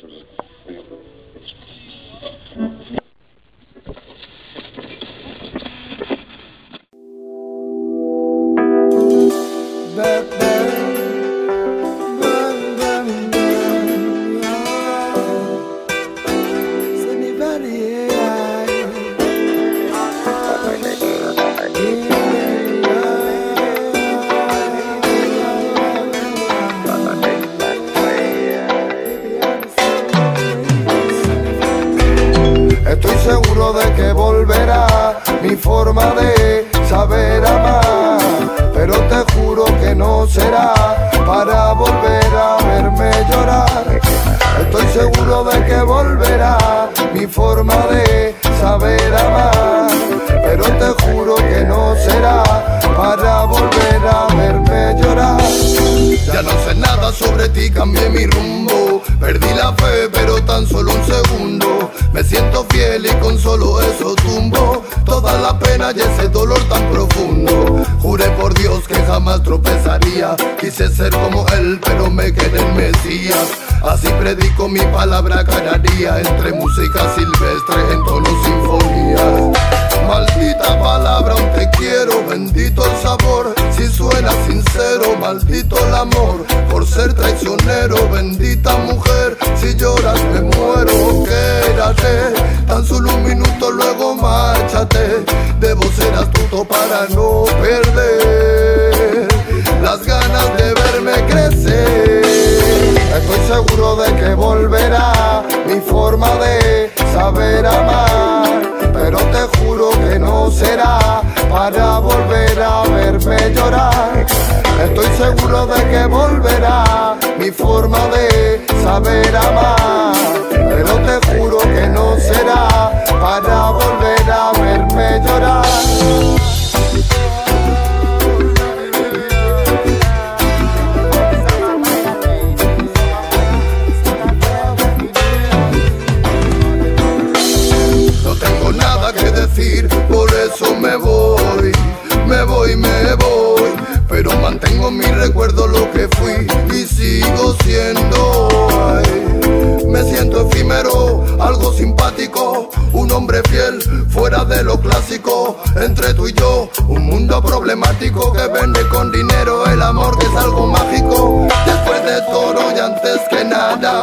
چل رہا ہے۔ Estoy seguro de que volverá mi forma de saber amar. Pero te juro que no será para volver a verme llorar. Estoy seguro de que volverá mi forma de saber sobre ti cambié mi rumbo. Perdí la fe, pero tan solo un segundo. Me siento fiel y con solo eso tumbo. Toda la pena y ese dolor tan profundo. Juré por Dios que jamás tropezaría. Quise ser como él, pero me quedé en Mesías. Así predico mi palabra cada entre música silvestre en tonos sinfonías. Maldita palabra, aún te quiero, bendito el sabor si suena sincero, maldito el amor Por ser traicionero, bendita mujer Si lloras me muero, quédate Tan solo un minuto, luego márchate Debo ser astuto para no perder Las ganas de verme crecer. Estoy seguro de que volverá Mi forma de saber amar pero te juro que no será para volver a verme llorar. Estoy seguro de que volverá mi forma de saber amar, pero te juro que no será por eso me voy, me voy, me voy. Pero mantengo mi recuerdo lo que fui y sigo siendo. Ay, me siento efímero, algo simpático, un hombre fiel, fuera de lo clásico. Entre tú y yo, un mundo problemático que vende con dinero el amor que es algo mágico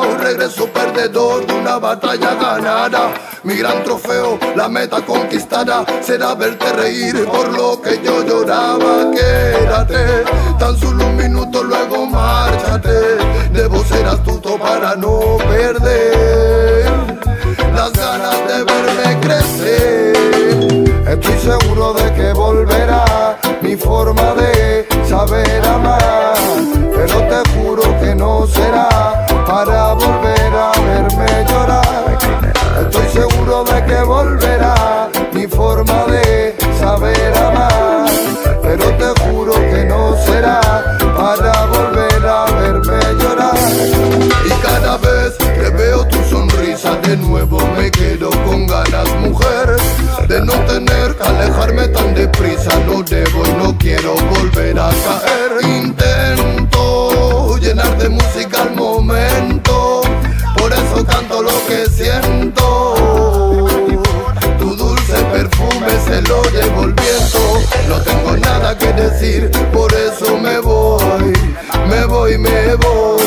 un regreso perdedor de una batalla ganada. Mi gran trofeo, la meta conquistada, será verte reír por lo que yo lloraba. Quédate, tan solo un minuto, luego márchate. Debo ser astuto para no perder las ganas de verme crecer. Estoy seguro de que volverá mi forma de seguro de que volverá mi forma de saber amar. Pero te juro que no será para volver a verme llorar. Y cada vez que veo tu sonrisa de nuevo me quedo con ganas, mujer, de no tener que alejarme tan deprisa. No debo y no quiero volver a caer. Intento llenar de música que decir, por eso me voy, me voy, me voy.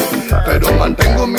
Pero mantengo mi